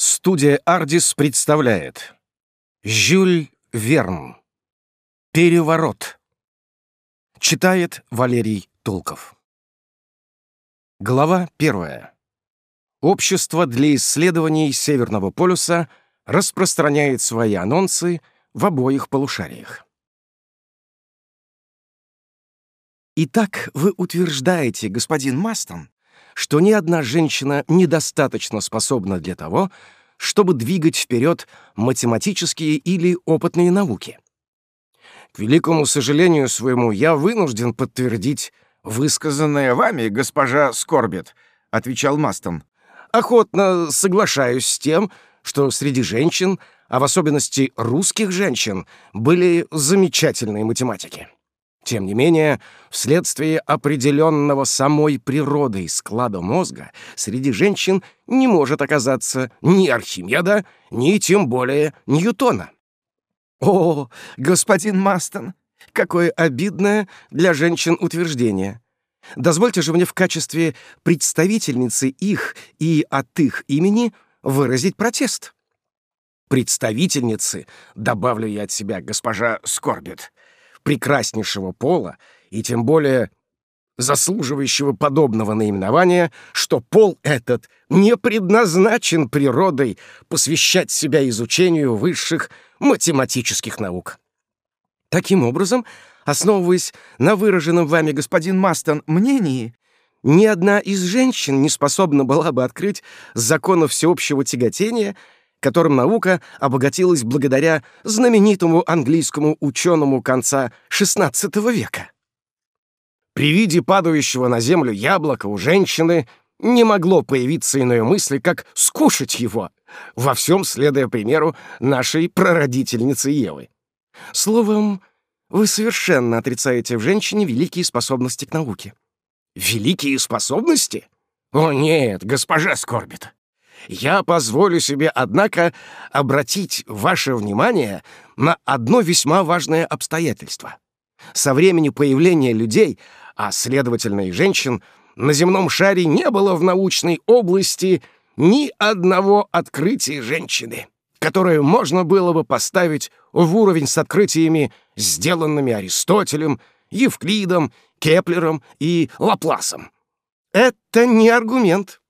Студия «Ардис» представляет Жюль Верн «Переворот» Читает Валерий Толков Глава первая. Общество для исследований Северного полюса распространяет свои анонсы в обоих полушариях. Итак, вы утверждаете, господин Мастон, что ни одна женщина недостаточно способна для того, чтобы двигать вперед математические или опытные науки. К великому сожалению своему, я вынужден подтвердить высказанное вами, госпожа Скорбет, отвечал Мастон. Охотно соглашаюсь с тем, что среди женщин, а в особенности русских женщин, были замечательные математики. Тем не менее, вследствие определенного самой природой склада мозга среди женщин не может оказаться ни Архимеда, ни тем более Ньютона. О, господин Мастон, какое обидное для женщин утверждение. Дозвольте же мне в качестве представительницы их и от их имени выразить протест. Представительницы, добавлю я от себя, госпожа Скорбит, прекраснейшего пола и тем более заслуживающего подобного наименования, что пол этот не предназначен природой посвящать себя изучению высших математических наук. Таким образом, основываясь на выраженном вами, господин Мастон, мнении, ни одна из женщин не способна была бы открыть законы всеобщего тяготения — которым наука обогатилась благодаря знаменитому английскому ученому конца XVI века. При виде падающего на землю яблока у женщины не могло появиться иной мысли, как скушать его, во всем следуя примеру нашей прародительницы Евы. Словом, вы совершенно отрицаете в женщине великие способности к науке. Великие способности? О нет, госпожа Скорбит. Я позволю себе, однако, обратить ваше внимание на одно весьма важное обстоятельство. Со времени появления людей, а следовательно и женщин, на земном шаре не было в научной области ни одного открытия женщины, которое можно было бы поставить в уровень с открытиями, сделанными Аристотелем, Евклидом, Кеплером и Лапласом. Это не аргумент.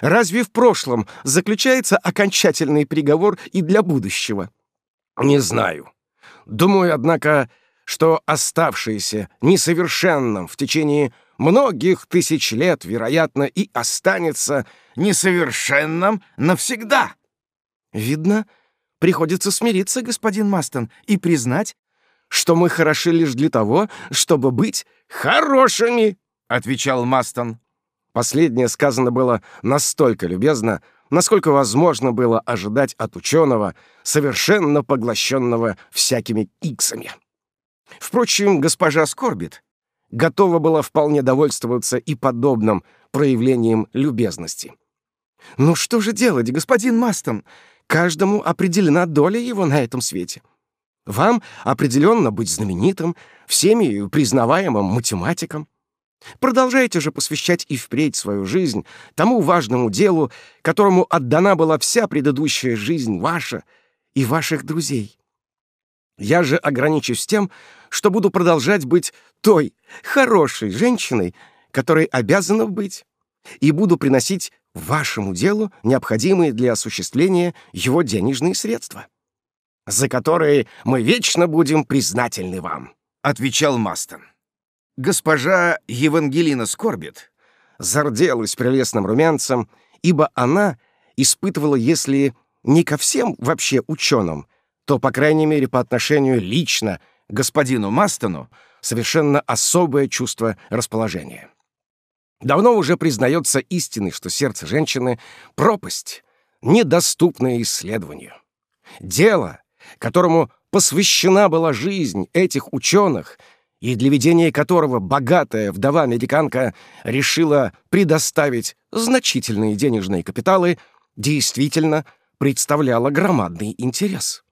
Разве в прошлом заключается окончательный приговор и для будущего? Не знаю. Думаю, однако, что оставшееся несовершенным в течение многих тысяч лет, вероятно, и останется несовершенным навсегда. Видно, приходится смириться, господин Мастон, и признать, что мы хороши лишь для того, чтобы быть хорошими, — отвечал Мастон. Последнее сказано было настолько любезно, насколько возможно было ожидать от ученого, совершенно поглощенного всякими иксами. Впрочем, госпожа Скорбит готова была вполне довольствоваться и подобным проявлением любезности. «Ну что же делать, господин Мастон? Каждому определена доля его на этом свете. Вам определенно быть знаменитым, всеми признаваемым математиком. Продолжайте же посвящать и впредь свою жизнь тому важному делу, которому отдана была вся предыдущая жизнь ваша и ваших друзей. Я же ограничусь тем, что буду продолжать быть той хорошей женщиной, которой обязана быть, и буду приносить вашему делу необходимые для осуществления его денежные средства, за которые мы вечно будем признательны вам», — отвечал Мастон. Госпожа Евангелина Скорбит зарделась прелестным румянцем, ибо она испытывала, если не ко всем вообще ученым, то, по крайней мере, по отношению лично господину Мастону, совершенно особое чувство расположения. Давно уже признается истиной, что сердце женщины — пропасть, недоступная исследованию. Дело, которому посвящена была жизнь этих ученых — и для ведения которого богатая вдова-американка решила предоставить значительные денежные капиталы, действительно представляло громадный интерес.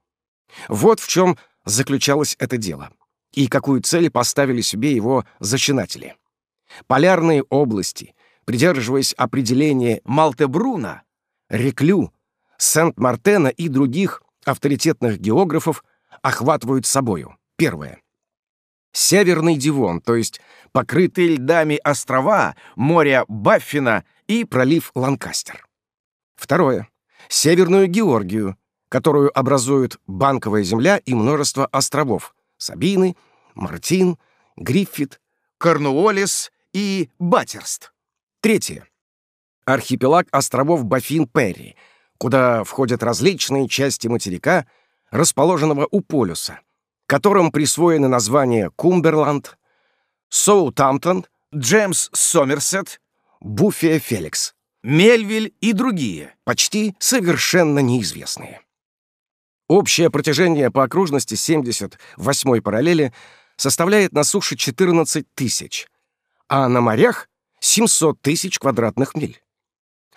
Вот в чем заключалось это дело, и какую цель поставили себе его зачинатели. Полярные области, придерживаясь определения Малтебруна, Реклю, Сент-Мартена и других авторитетных географов охватывают собою. Первое. Северный Дивон, то есть покрытые льдами острова, море Баффина и пролив Ланкастер. Второе. Северную Георгию, которую образуют банковая земля и множество островов — Сабины, Мартин, Гриффит, Корнуоллис и Баттерст. Третье. Архипелаг островов Баффин-Перри, куда входят различные части материка, расположенного у полюса, которым присвоены названия Кумберланд, Соутамптон, Джеймс Сомерсет, Буффия Феликс, Мельвиль и другие, почти совершенно неизвестные. Общее протяжение по окружности 78-й параллели составляет на суше 14 тысяч, а на морях — 700 тысяч квадратных миль.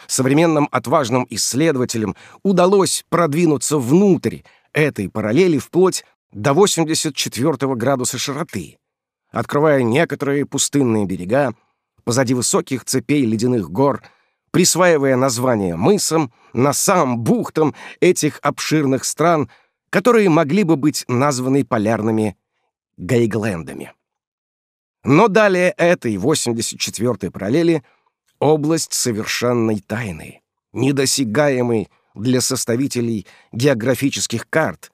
Современным отважным исследователям удалось продвинуться внутрь этой параллели вплоть до 84 градуса широты, открывая некоторые пустынные берега позади высоких цепей ледяных гор, присваивая название мысам, носам, бухтам этих обширных стран, которые могли бы быть названы полярными Гейглендами. Но далее этой 84-й параллели область совершенной тайны, недосягаемой для составителей географических карт,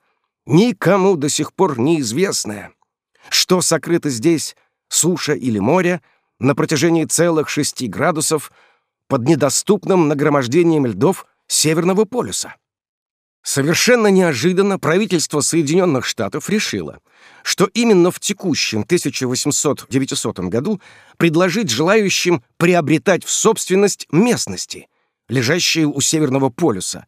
никому до сих пор неизвестная, что сокрыто здесь, суша или море, на протяжении целых шести градусов под недоступным нагромождением льдов Северного полюса. Совершенно неожиданно правительство Соединенных Штатов решило, что именно в текущем 1800-900 году предложить желающим приобретать в собственность местности, лежащие у Северного полюса,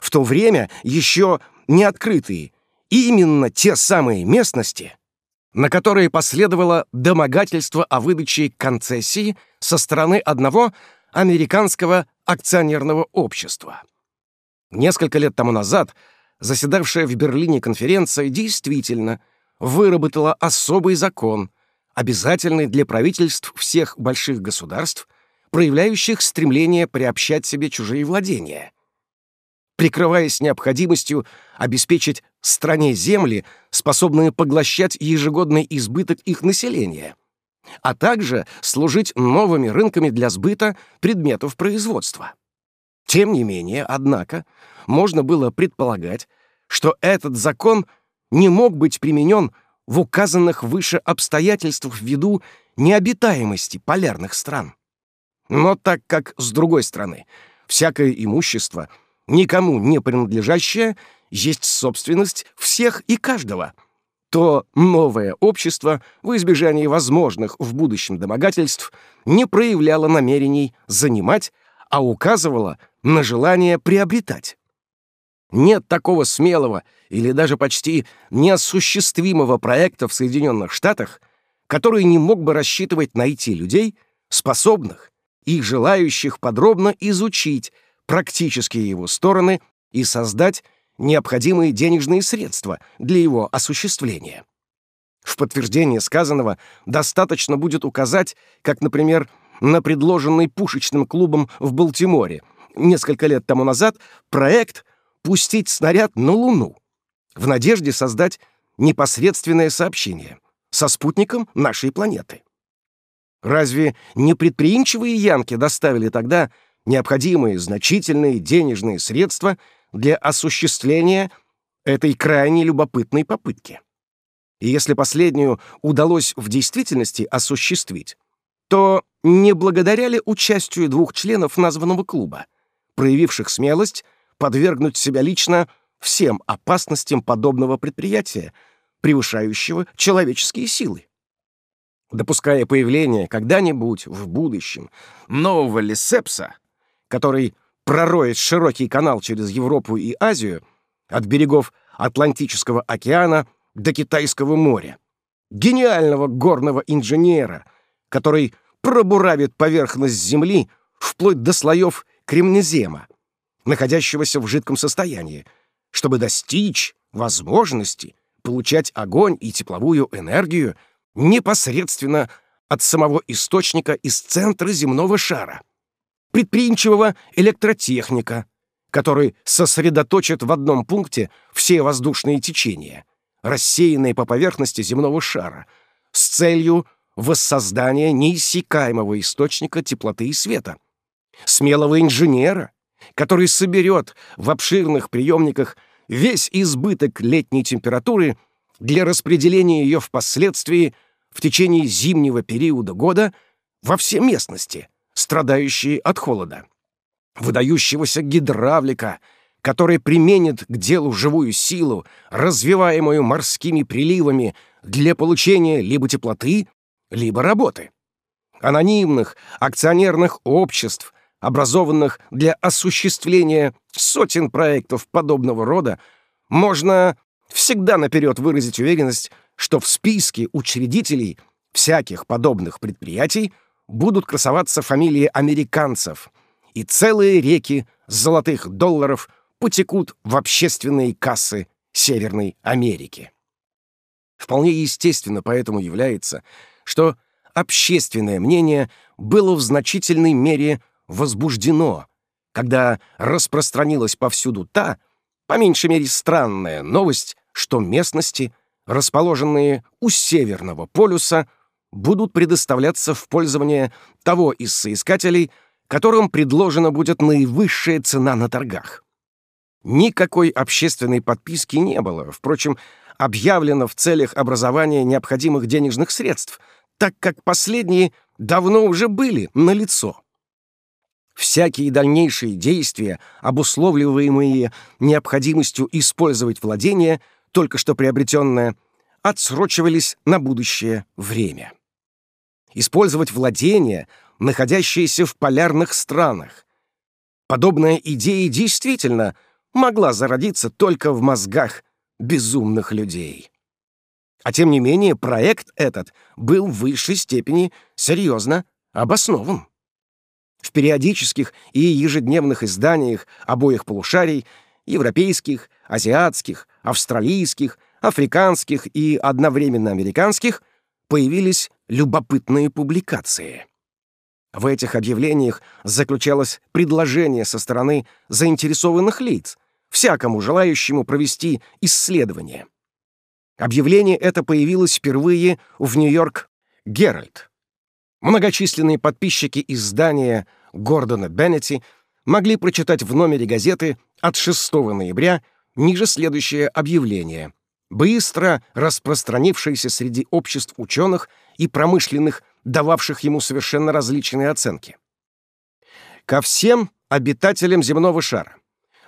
в то время еще не открытые, именно те самые местности, на которые последовало домогательство о выдаче концессии со стороны одного американского акционерного общества. Несколько лет тому назад заседавшая в Берлине конференция действительно выработала особый закон, обязательный для правительств всех больших государств, проявляющих стремление приобщать себе чужие владения. Прикрываясь необходимостью обеспечить стране земли, способные поглощать ежегодный избыток их населения, а также служить новыми рынками для сбыта предметов производства. Тем не менее, однако, можно было предполагать, что этот закон не мог быть применен в указанных выше обстоятельствах ввиду необитаемости полярных стран. Но так как, с другой стороны, всякое имущество, никому не принадлежащее, есть собственность всех и каждого, то новое общество, в избежании возможных в будущем домогательств, не проявляло намерений занимать, а указывало на желание приобретать. Нет такого смелого или даже почти неосуществимого проекта в Соединенных Штатах, который не мог бы рассчитывать найти людей, способных и желающих подробно изучить практические его стороны и создать необходимые денежные средства для его осуществления. В подтверждение сказанного достаточно будет указать, как, например, на предложенный пушечным клубом в Балтиморе несколько лет тому назад проект пустить снаряд на Луну в надежде создать непосредственное сообщение со спутником нашей планеты. Разве не предприимчивые янки доставили тогда необходимые значительные денежные средства для осуществления этой крайне любопытной попытки? И если последнюю удалось в действительности осуществить, то не благодаря ли участию двух членов названного клуба, проявивших смелость подвергнуть себя лично всем опасностям подобного предприятия, превышающего человеческие силы? Допуская появление когда-нибудь в будущем нового Лисепса, который пророет широкий канал через Европу и Азию от берегов Атлантического океана до Китайского моря, гениального горного инженера, который пробуравит поверхность Земли вплоть до слоев кремнезема, находящегося в жидком состоянии, чтобы достичь возможности получать огонь и тепловую энергию непосредственно от самого источника из центра земного шара предприимчивого электротехника, который сосредоточит в одном пункте все воздушные течения, рассеянные по поверхности земного шара, с целью воссоздания неиссякаемого источника теплоты и света, смелого инженера, который соберет в обширных приемниках весь избыток летней температуры для распределения ее впоследствии в течение зимнего периода года во все местности, страдающие от холода. Выдающегося гидравлика, который применит к делу живую силу, развиваемую морскими приливами для получения либо теплоты, либо работы. Анонимных акционерных обществ, образованных для осуществления сотен проектов подобного рода, можно всегда наперед выразить уверенность, что в списке учредителей всяких подобных предприятий будут красоваться фамилии американцев, и целые реки золотых долларов потекут в общественные кассы Северной Америки. Вполне естественно поэтому является, что общественное мнение было в значительной мере возбуждено, когда распространилась повсюду та, по меньшей мере странная новость, что местности, расположенные у Северного полюса, будут предоставляться в пользование того из соискателей, которым предложена будет наивысшая цена на торгах. Никакой общественной подписки не было, впрочем, объявлено в целях образования необходимых денежных средств, так как последние давно уже были налицо. Всякие дальнейшие действия, обусловливаемые необходимостью использовать владение, только что приобретенное, отсрочивались на будущее время. Использовать владение, находящееся в полярных странах. Подобная идея действительно могла зародиться только в мозгах безумных людей. А тем не менее, проект этот был в высшей степени серьезно обоснован. В периодических и ежедневных изданиях обоих полушарий, европейских, азиатских, австралийских, африканских и одновременно американских, появились любопытные публикации. В этих объявлениях заключалось предложение со стороны заинтересованных лиц, всякому желающему провести исследование. Объявление это появилось впервые в Нью-Йорк «Геральт», Многочисленные подписчики издания Гордона Беннетти могли прочитать в номере газеты от 6 ноября ниже следующее объявление, быстро распространившееся среди обществ ученых и промышленных, дававших ему совершенно различные оценки. Ко всем обитателям земного шара,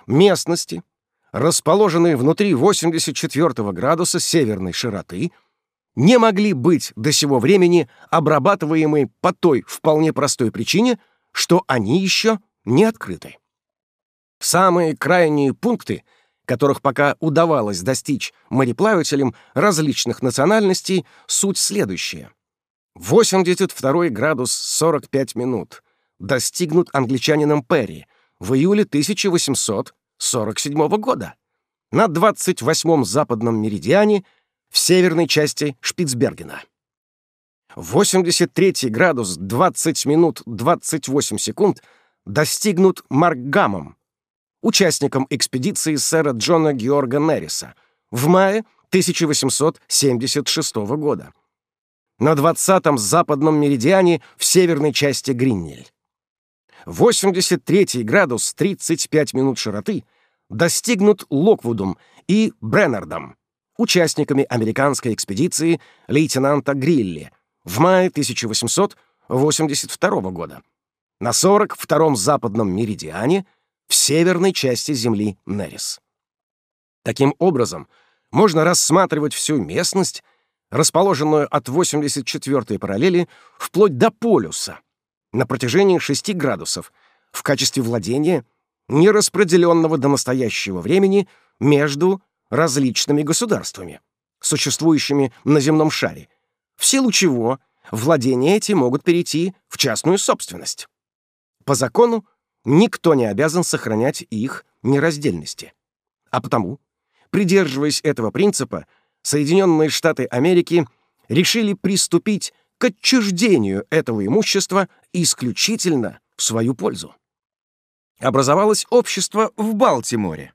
местности, расположенные внутри 84 градуса северной широты, не могли быть до сего времени обрабатываемы по той вполне простой причине, что они еще не открыты. Самые крайние пункты, которых пока удавалось достичь мореплавателям различных национальностей, суть следующая. 82 градус 45 минут достигнут англичанином Перри в июле 1847 года. На 28-м западном меридиане в северной части Шпицбергена. 83 градус 20 минут 28 секунд достигнут Маркгамом, участником экспедиции сэра Джона Георга Нерриса в мае 1876 года. На 20-м западном меридиане в северной части Гриннель. 83 градус 35 минут широты достигнут Локвудом и Бреннардом, участниками американской экспедиции лейтенанта Грилли в мае 1882 года на 42-м западном меридиане в северной части Земли Нерис. Таким образом, можно рассматривать всю местность, расположенную от 84-й параллели вплоть до полюса, на протяжении 6 градусов, в качестве владения, не распределенного до настоящего времени между различными государствами, существующими на земном шаре, в силу чего владения эти могут перейти в частную собственность. По закону никто не обязан сохранять их нераздельности. А потому, придерживаясь этого принципа, Соединенные Штаты Америки решили приступить к отчуждению этого имущества исключительно в свою пользу. образовалось общество в Балтиморе,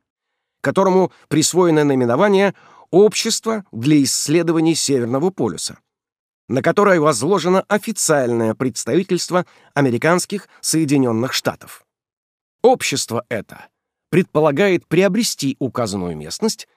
которому присвоено наименование «Общество для исследований Северного полюса», на которое возложено официальное представительство американских Соединенных Штатов. Общество это предполагает приобрести указанную местность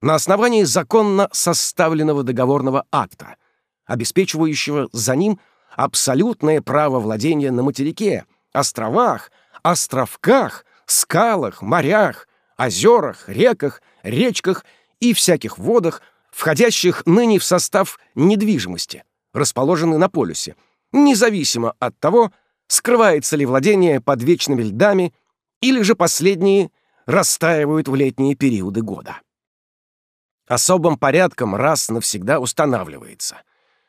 на основании законно составленного договорного акта, обеспечивающего за ним абсолютное право владения на материке, островах, островках, скалах, морях, озерах, реках, речках и всяких водах, входящих ныне в состав недвижимости, расположенной на полюсе, независимо от того, скрывается ли владение под вечными льдами или же последние растаивают в летние периоды года. Особым порядком раз навсегда устанавливается,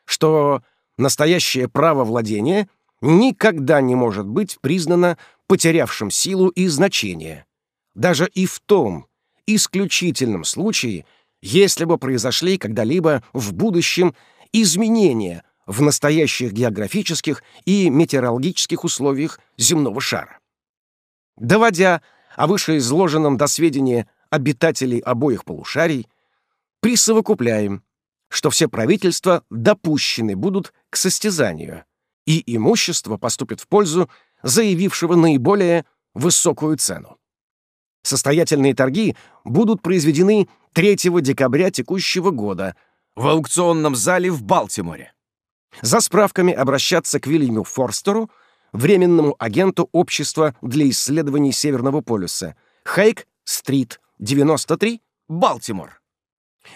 что настоящее право владения никогда не может быть признано потерявшим силу и значение, даже и в том исключительном случае, если бы произошли когда-либо в будущем изменения в настоящих географических и метеорологических условиях земного шара. Доводя о вышеизложенном до сведения обитателей обоих полушарий, присовокупляем, что все правительства допущены будут к состязанию, и имущество поступит в пользу заявившего наиболее высокую цену. Состоятельные торги будут произведены 3 декабря текущего года в аукционном зале в Балтиморе. За справками обращаться к Вильяму Форстеру, временному агенту Общества для исследований Северного полюса, Хейк-стрит, 93, Балтимор.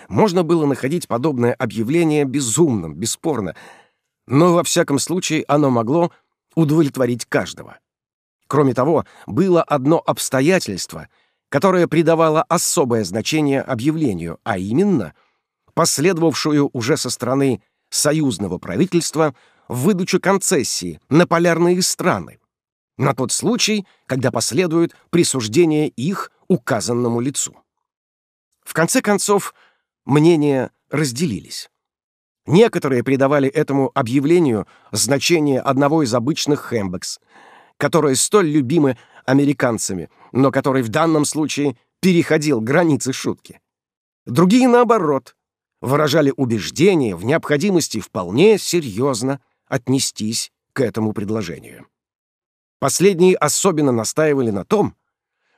Можно было находить подобное объявление безумным, бесспорно, но во всяком случае оно могло удовлетворить каждого. Кроме того, было одно обстоятельство, которое придавало особое значение объявлению, а именно последовавшую уже со стороны союзного правительства выдачу концессии на полярные страны, на тот случай, когда последует присуждение их указанному лицу. В конце концов, мнения разделились. Некоторые придавали этому объявлению значение одного из обычных хэмбекс, которые столь любимы американцами, но который в данном случае переходил границы шутки. Другие, наоборот, выражали убеждение в необходимости вполне серьезно отнестись к этому предложению. Последние особенно настаивали на том,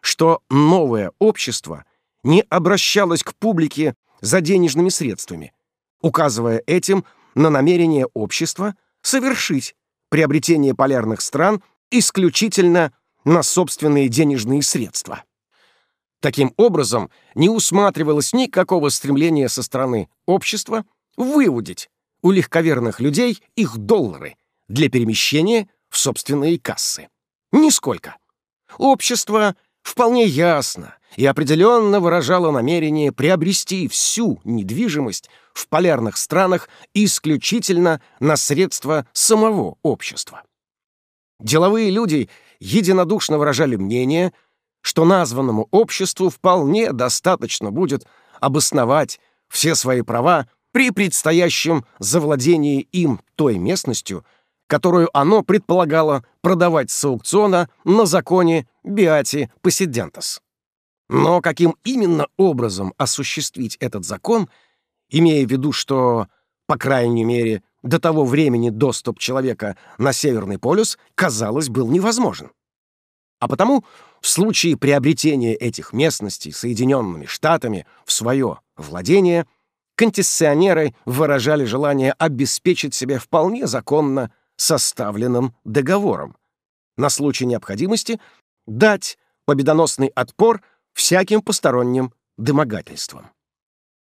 что новое общество не обращалось к публике за денежными средствами, указывая этим на намерение общества совершить приобретение полярных стран исключительно на собственные денежные средства. Таким образом, не усматривалось никакого стремления со стороны общества выудить у легковерных людей их доллары для перемещения в собственные кассы. Нисколько. Общество вполне ясно и определенно выражало намерение приобрести всю недвижимость в полярных странах исключительно на средства самого общества. Деловые люди единодушно выражали мнение, что названному обществу вполне достаточно будет обосновать все свои права при предстоящем завладении им той местностью, которую оно предполагало продавать с аукциона на законе Биати Посидентас. Но каким именно образом осуществить этот закон, имея в виду, что, по крайней мере, до того времени доступ человека на Северный полюс, казалось, был невозможен. А потому в случае приобретения этих местностей Соединенными Штатами в свое владение концессионеры выражали желание обеспечить себя вполне законно составленным договором, на случай необходимости дать победоносный отпор всяким посторонним домогательствам.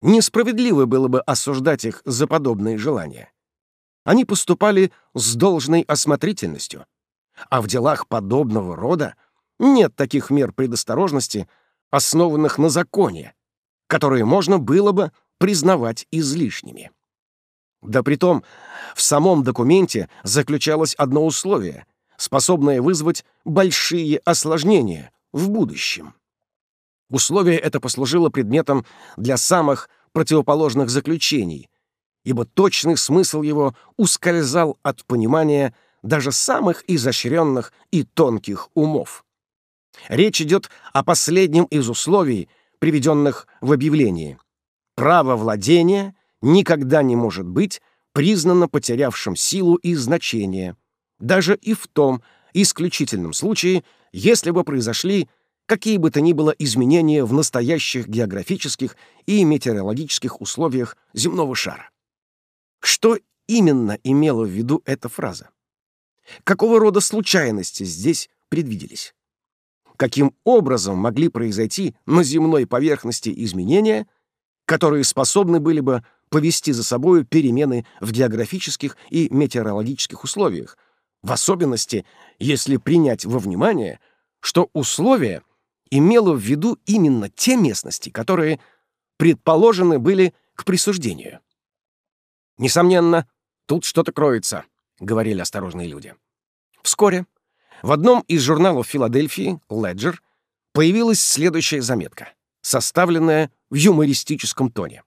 Несправедливо было бы осуждать их за подобные желания. Они поступали с должной осмотрительностью, а в делах подобного рода нет таких мер предосторожности, основанных на законе, которые можно было бы признавать излишними. Да притом, в самом документе заключалось одно условие, способное вызвать большие осложнения в будущем. Условие это послужило предметом для самых противоположных заключений, ибо точный смысл его ускользал от понимания даже самых изощренных и тонких умов. Речь идет о последнем из условий, приведенных в объявлении. Право владения никогда не может быть признано потерявшим силу и значение, даже и в том исключительном случае, если бы произошли какие бы то ни было изменения в настоящих географических и метеорологических условиях земного шара. Что именно имела в виду эта фраза? Какого рода случайности здесь предвиделись? Каким образом могли произойти на земной поверхности изменения, которые способны были бы повести за собой перемены в географических и метеорологических условиях, в особенности, если принять во внимание, что условия имело в виду именно те местности, которые предположены были к присуждению. Несомненно, тут что-то кроется, говорили осторожные люди. Вскоре в одном из журналов Филадельфии, Ledger, появилась следующая заметка, составленная в юмористическом тоне.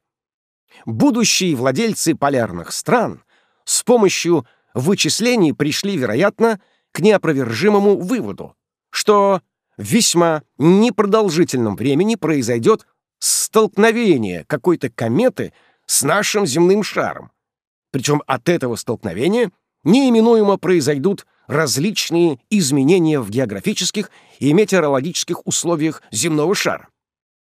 Будущие владельцы полярных стран с помощью вычислений пришли, вероятно, к неопровержимому выводу, что в весьма непродолжительном времени произойдет столкновение какой-то кометы с нашим земным шаром. Причем от этого столкновения неименуемо произойдут различные изменения в географических и метеорологических условиях земного шара,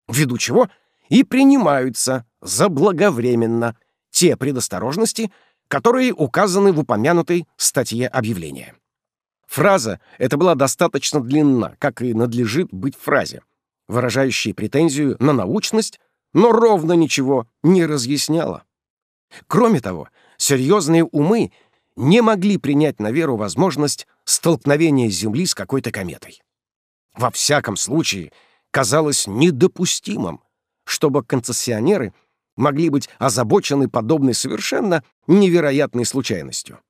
ввиду чего и принимаются заблаговременно те предосторожности, которые указаны в упомянутой статье объявления. Фраза эта была достаточно длинна, как и надлежит быть фразе, выражающей претензию на научность, но ровно ничего не разъясняла. Кроме того, серьезные умы не могли принять на веру возможность столкновения Земли с какой-то кометой. Во всяком случае, казалось недопустимым, чтобы концессионеры могли быть озабочены подобной совершенно невероятной случайностью.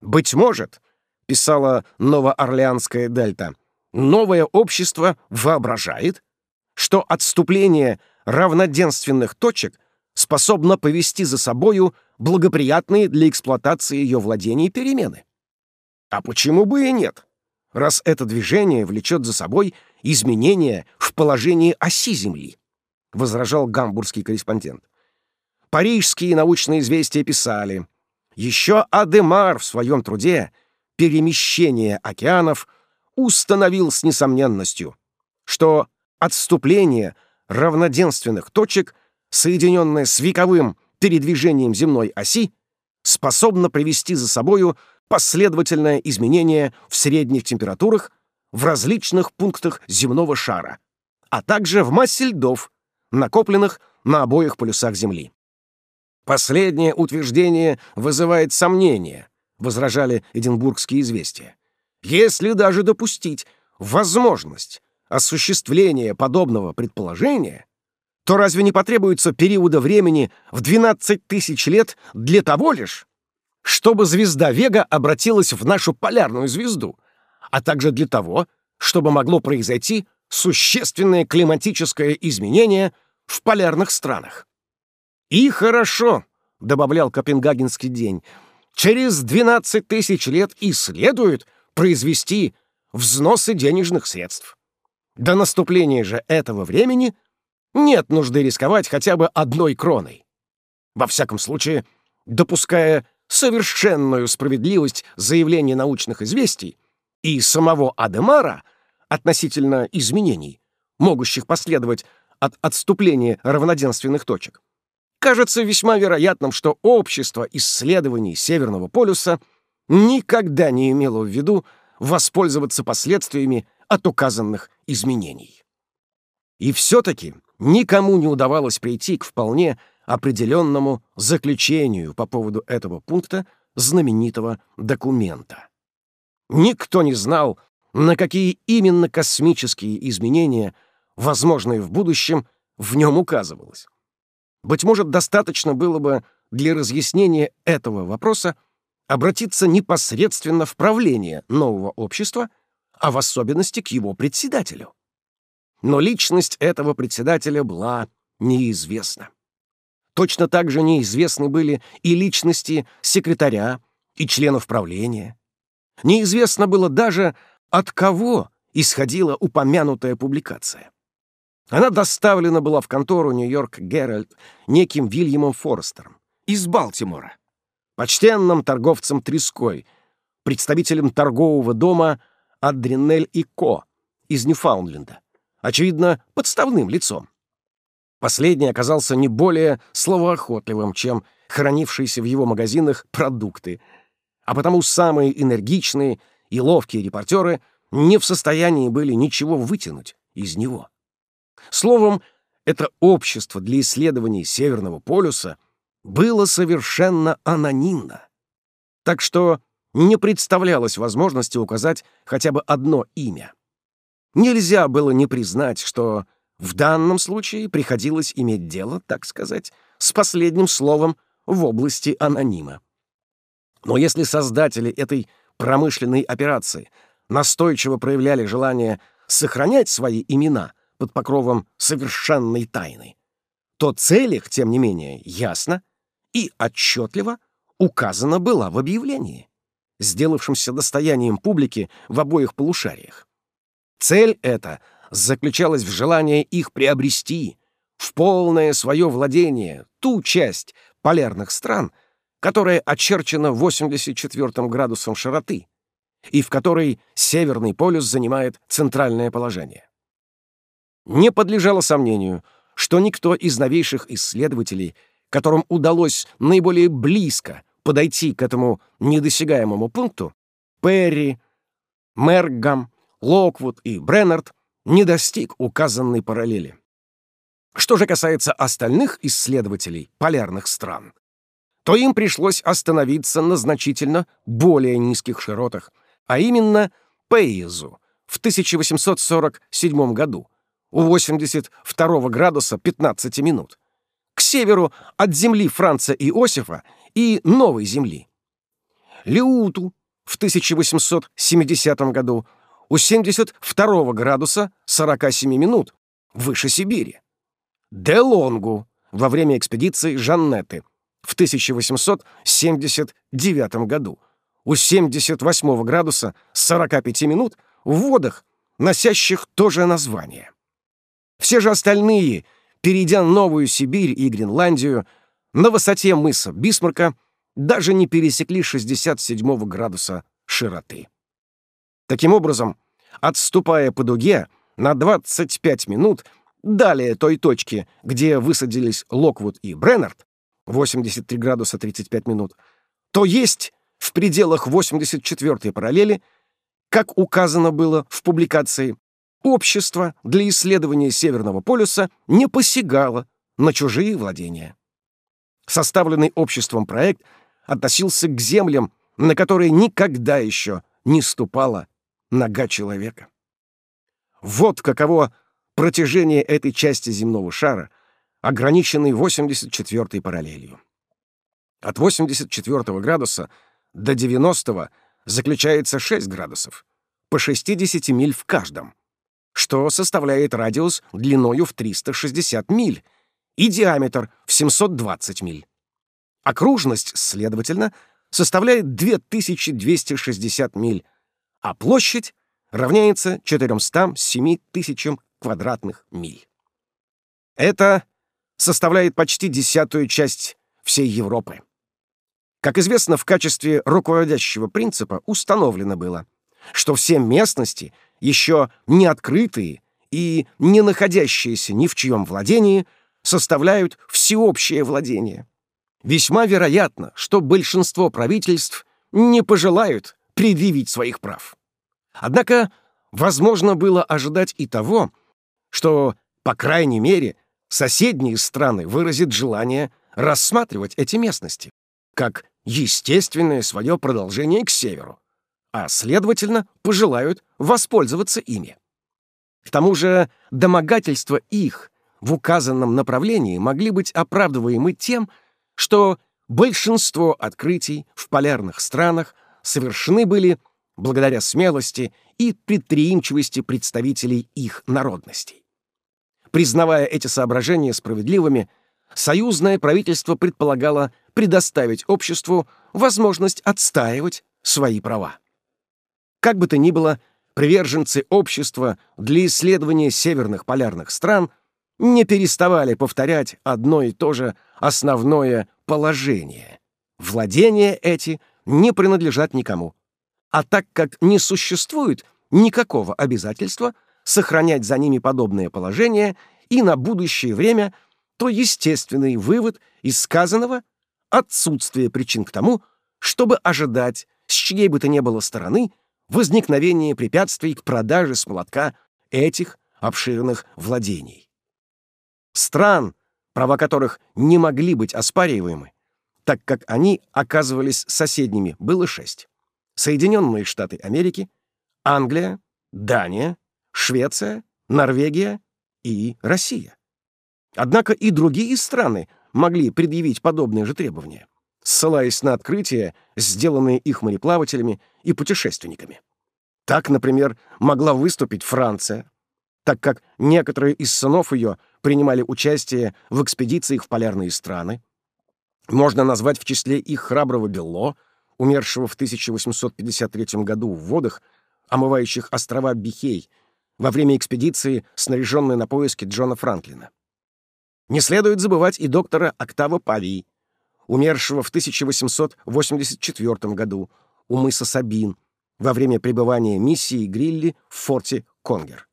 Быть может, писала новоорлеанская Дельта, новое общество воображает, что отступление равноденственных точек способно повести за собою благоприятные для эксплуатации ее владений перемены. А почему бы и нет, раз это движение влечет за собой изменения в положении оси Земли, возражал гамбургский корреспондент. Парижские научные известия писали, еще Адемар в своем труде перемещения океанов установил с несомненностью, что отступление равноденственных точек, соединенное с вековым передвижением земной оси, способно привести за собою последовательное изменение в средних температурах в различных пунктах земного шара, а также в массе льдов, накопленных на обоих полюсах Земли. Последнее утверждение вызывает сомнения, возражали эдинбургские известия. Если даже допустить возможность осуществления подобного предположения, то разве не потребуется периода времени в 12 тысяч лет для того лишь, чтобы звезда Вега обратилась в нашу полярную звезду, а также для того, чтобы могло произойти существенное климатическое изменение в полярных странах. «И хорошо», — добавлял Копенгагенский день, через 12 тысяч лет и следует произвести взносы денежных средств. До наступления же этого времени нет нужды рисковать хотя бы одной кроной. Во всяком случае, допуская совершенную справедливость заявления научных известий и самого Адемара относительно изменений, могущих последовать от отступления равноденственных точек, кажется весьма вероятным, что общество исследований Северного полюса никогда не имело в виду воспользоваться последствиями от указанных изменений. И все-таки никому не удавалось прийти к вполне определенному заключению по поводу этого пункта знаменитого документа. Никто не знал, на какие именно космические изменения, возможные в будущем, в нем указывалось. Быть может, достаточно было бы для разъяснения этого вопроса обратиться непосредственно в правление нового общества, а в особенности к его председателю. Но личность этого председателя была неизвестна. Точно так же неизвестны были и личности секретаря и членов правления. Неизвестно было даже, от кого исходила упомянутая публикация. Она доставлена была в контору Нью-Йорк Геральт неким Вильямом Форестером из Балтимора, почтенным торговцем треской, представителем торгового дома Адринель и Ко из Ньюфаундленда, очевидно, подставным лицом. Последний оказался не более словоохотливым, чем хранившиеся в его магазинах продукты, а потому самые энергичные и ловкие репортеры не в состоянии были ничего вытянуть из него. Словом, это общество для исследований Северного полюса было совершенно анонимно. Так что не представлялось возможности указать хотя бы одно имя. Нельзя было не признать, что в данном случае приходилось иметь дело, так сказать, с последним словом в области анонима. Но если создатели этой промышленной операции настойчиво проявляли желание сохранять свои имена под покровом совершенной тайны, то цель их, тем не менее, ясно и отчетливо указана была в объявлении, сделавшемся достоянием публики в обоих полушариях. Цель эта заключалась в желании их приобрести в полное свое владение ту часть полярных стран, которая очерчена 84 градусом широты и в которой Северный полюс занимает центральное положение. Не подлежало сомнению, что никто из новейших исследователей, которым удалось наиболее близко подойти к этому недосягаемому пункту, Перри, Мергам, Локвуд и Бреннард, не достиг указанной параллели. Что же касается остальных исследователей полярных стран, то им пришлось остановиться на значительно более низких широтах, а именно Пейзу в 1847 году у 82 градуса 15 минут, к северу от земли Франца Иосифа и Новой земли. Леуту в 1870 году у 72 градуса 47 минут выше Сибири. Делонгу во время экспедиции Жаннеты в 1879 году у 78 градуса 45 минут в водах, носящих то же название. Все же остальные, перейдя Новую Сибирь и Гренландию, на высоте мыса Бисмарка даже не пересекли 67 градуса широты. Таким образом, отступая по дуге на 25 минут далее той точки, где высадились Локвуд и Бреннард, 83 градуса 35 минут, то есть в пределах 84-й параллели, как указано было в публикации, общество для исследования Северного полюса не посягало на чужие владения. Составленный обществом проект относился к землям, на которые никогда еще не ступала нога человека. Вот каково протяжение этой части земного шара, ограниченной 84-й параллелью. От 84 градуса до 90 заключается 6 градусов, по 60 миль в каждом, что составляет радиус длиною в 360 миль и диаметр в 720 миль. Окружность, следовательно, составляет 2260 миль, а площадь равняется 407 тысячам квадратных миль. Это составляет почти десятую часть всей Европы. Как известно, в качестве руководящего принципа установлено было, что все местности, еще не открытые и не находящиеся ни в чьем владении, составляют всеобщее владение. Весьма вероятно, что большинство правительств не пожелают предъявить своих прав. Однако возможно было ожидать и того, что, по крайней мере, соседние страны выразят желание рассматривать эти местности как естественное свое продолжение к северу, а, следовательно, пожелают воспользоваться ими. К тому же домогательства их в указанном направлении могли быть оправдываемы тем, что большинство открытий в полярных странах совершены были благодаря смелости и предприимчивости представителей их народностей. Признавая эти соображения справедливыми, союзное правительство предполагало предоставить обществу возможность отстаивать свои права. Как бы то ни было, приверженцы общества для исследования северных полярных стран не переставали повторять одно и то же основное положение. Владения эти не принадлежат никому. А так как не существует никакого обязательства сохранять за ними подобное положение и на будущее время, то естественный вывод из сказанного — отсутствие причин к тому, чтобы ожидать с чьей бы то ни было стороны возникновение препятствий к продаже с молотка этих обширных владений. Стран, права которых не могли быть оспариваемы, так как они оказывались соседними, было шесть. Соединенные Штаты Америки, Англия, Дания, Швеция, Норвегия и Россия. Однако и другие страны могли предъявить подобные же требования, ссылаясь на открытия, сделанные их мореплавателями и путешественниками. Так, например, могла выступить Франция, так как некоторые из сынов ее принимали участие в экспедициях в полярные страны. Можно назвать в числе их храброго Белло, умершего в 1853 году в водах, омывающих острова Бихей, во время экспедиции, снаряженной на поиски Джона Франклина. Не следует забывать и доктора Октава Павии, умершего в 1884 году у мыса Сабин во время пребывания миссии Грилли в форте Конгер.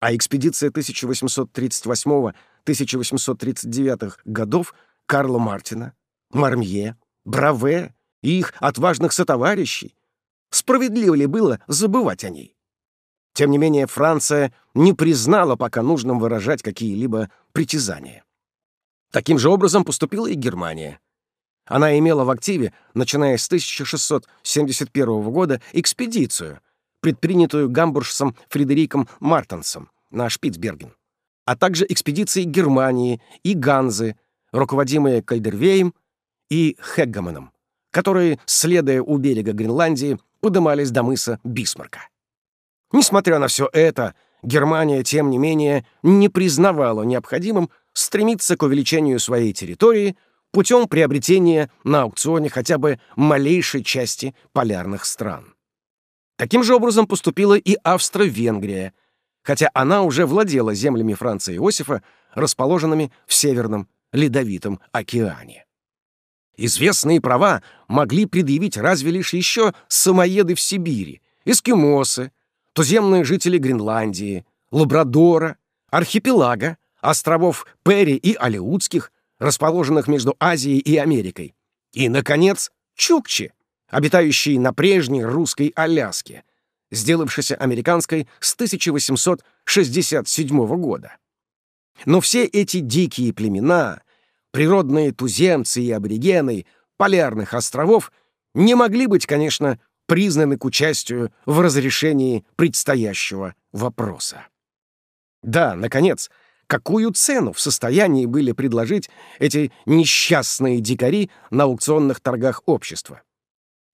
А экспедиция 1838-1839 годов Карла Мартина, Мармье, Браве и их отважных сотоварищей справедливо ли было забывать о ней? Тем не менее, Франция не признала пока нужным выражать какие-либо притязания. Таким же образом поступила и Германия. Она имела в активе, начиная с 1671 года, экспедицию, предпринятую гамбуржцем Фредериком Мартенсом на Шпицберген, а также экспедиции Германии и Ганзы, руководимые Кайдервеем и Хеггаманом, которые, следуя у берега Гренландии, подымались до мыса Бисмарка. Несмотря на все это, Германия, тем не менее, не признавала необходимым стремиться к увеличению своей территории путем приобретения на аукционе хотя бы малейшей части полярных стран. Таким же образом поступила и Австро-Венгрия, хотя она уже владела землями Франца Иосифа, расположенными в Северном Ледовитом океане. Известные права могли предъявить разве лишь еще самоеды в Сибири, эскимосы, туземные жители Гренландии, Лабрадора, архипелага, островов Перри и Алеутских, расположенных между Азией и Америкой, и, наконец, Чукчи, обитающие на прежней русской Аляске, сделавшейся американской с 1867 года. Но все эти дикие племена, природные туземцы и аборигены полярных островов не могли быть, конечно, признаны к участию в разрешении предстоящего вопроса. Да, наконец, какую цену в состоянии были предложить эти несчастные дикари на аукционных торгах общества?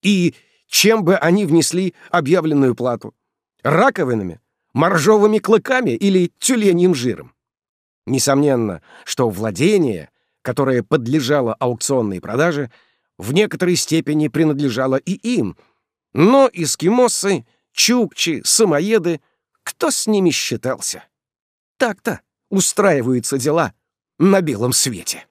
И чем бы они внесли объявленную плату? Раковинами, моржовыми клыками или тюленьим жиром? Несомненно, что владение, которое подлежало аукционной продаже, в некоторой степени принадлежало и им — но эскимосы, чукчи, самоеды, кто с ними считался? Так-то устраиваются дела на белом свете.